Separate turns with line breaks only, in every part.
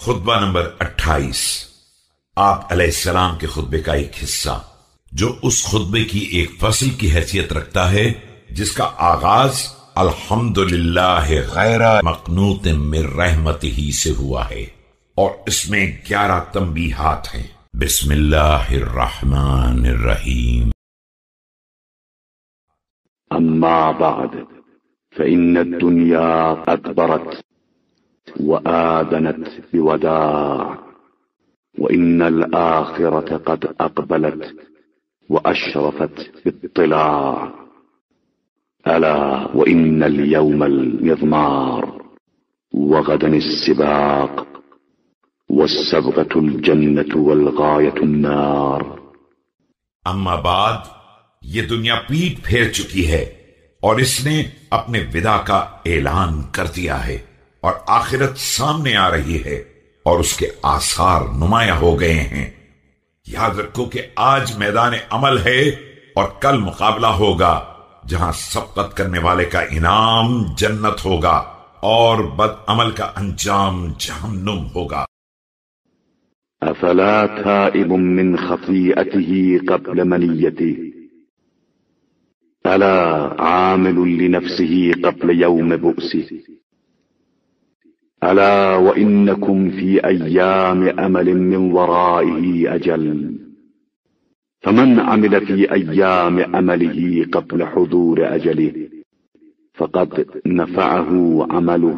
خطبہ نمبر اٹھائیس۔ آپ علیہ السلام کے خطبے کا ایک حصہ۔ جو اس خطبے کی ایک فصل کی حیثیت رکھتا ہے، جس کا آغاز الحمد للہ غیر مقنوط من رحمت ہی سے ہوا ہے۔ اور اس میں گیارہ تنبیہات ہیں۔ بسم اللہ الرحمن الرحیم۔
اما بعد، فإن الدنيا أكبرت وآذنت بوداع وإن الآخرة قد أقبلت وأشرفت باطلاع. ألا وإن اليوم المضمار وغدا السباق والسبغة الجنة والغاية النار.
اما بعد، یہ دنیا پیٹ پھیر چکی ہے اور اس نے اپنے ودا کا اعلان کر دیا ہے۔ اور آخرت سامنے آ رہی ہے اور اس کے آثار نمایاں ہو گئے ہیں۔ یاد رکھو کہ آج میدان عمل ہے اور کل مقابلہ ہوگا، جہاں سبقت کرنے والے کا انعام جنت ہوگا اور بد عمل کا انجام جہنم ہوگا۔
افلا تائب من خطیئته قبل منیته؟ الا عامل لنفسه قبل يوم بؤسه؟ ألا وإنكم في أيام أمل من ورائه أجل؟ فمن عمل في أيام أمله قبل حضور أجله، فقد نفعه عمله.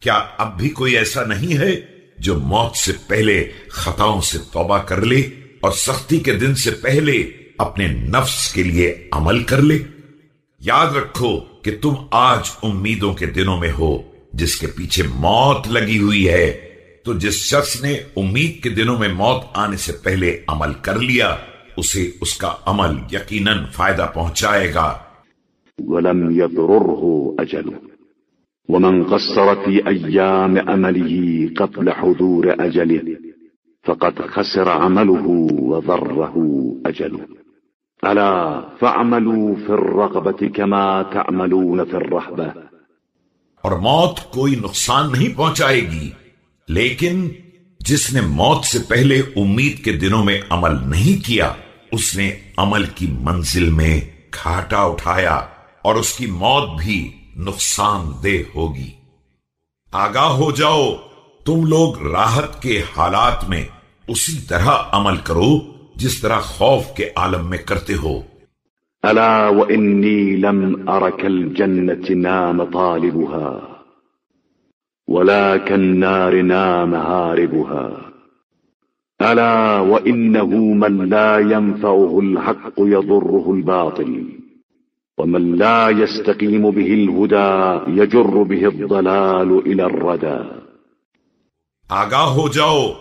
کیا اب بھی کوئی ایسا نہیں ہے جو موت سے پہلے خطاؤں سے توبہ کر لے اور سختی کے دن سے پہلے اپنے نفس کے لیے عمل کر لے؟ یاد رکھو کہ تم آج امیدوں کے دنوں میں ہو۔ جس کے پیچھے موت لگی ہوئی ہے، تو جس شخص نے امید کے دنوں میں موت آنے سے پہلے عمل کر لیا، اسے اس کا عمل یقیناً فائدہ پہنچائے گا۔
ولم يضرره أجله ومن قصر في أيام أمله قبل حضور أجله فقد خسر عمله وضره أجله ألا فاعملوا في الرغبة كما تعملون في الرهبة۔
اور موت کوئی نقصان نہیں پہنچائے گی۔ لیکن جس نے موت سے پہلے امید کے دنوں میں عمل نہیں کیا، اس نے عمل کی منزل میں کھاٹا اٹھایا اور اس کی موت بھی نقصان دہ ہوگی۔ آگاہ ہو جاؤ، تم لوگ راحت کے حالات میں اسی طرح عمل کرو جس طرح خوف کے عالم میں کرتے ہو۔
ألا وإني لم أرك الجنة نام طالبها ولا كالنار نام هاربها. ألا وإنه من لا ينفعه الحق يضره الباطل، ومن لا يستقيم به الهدى يجر به الضلال إلى الردى.
آگاہ ہو جاؤ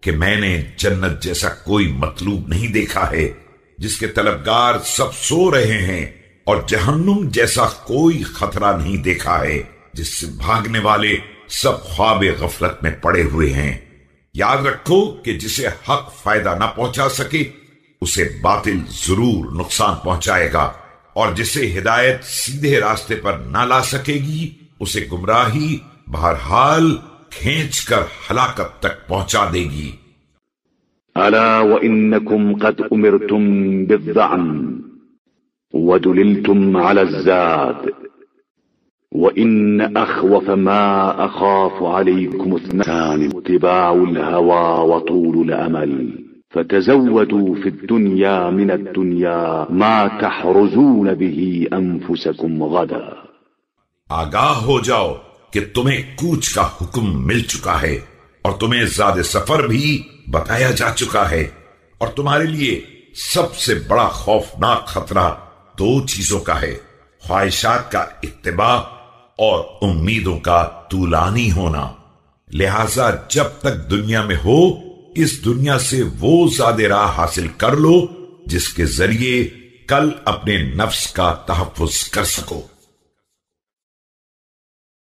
کہ میں نے جنت جیسا کوئی مطلوب نہیں دیکھا ہے۔ جس کے طلبگار سب سو رہے ہیں اور جہنم جیسا کوئی خطرہ نہیں دیکھا ہے، جس سے بھاگنے والے سب خواب غفلت میں پڑے ہوئے ہیں۔ یاد رکھو کہ جسے حق فائدہ نہ پہنچا سکے، اسے باطل ضرور نقصان پہنچائے گا۔ اور جسے ہدایت سیدھے راستے پر نہ لا سکے گی، اسے گمراہی بہرحال کھینچ کر ہلاکت تک پہنچا دے گی۔
ألا وإنكم قد أمرتم بالضعن ودللتم على الزاد وإن أخوف ما أخاف عليكم اثنان اتباع الهوى وطول الأمل فتزودوا في الدنيا من الدنيا ما تحرزون به أنفسكم غدا
آگاہ ہو جاؤ کہ تمہیں کوچ کا حکم مل چکا ہے اور تمہیں زیادہ سفر بھی بتایا جا چکا ہے۔ اور تمہارے لیے سب سے بڑا خوفناک خطرہ دو چیزوں کا ہے۔ خواہشات کا اتباع اور امیدوں کا طولانی ہونا۔ لہذا جب تک دنیا میں ہو، اس دنیا سے وہ زیادہ راہ حاصل کر لو جس کے ذریعے کل اپنے نفس کا تحفظ کر سکو۔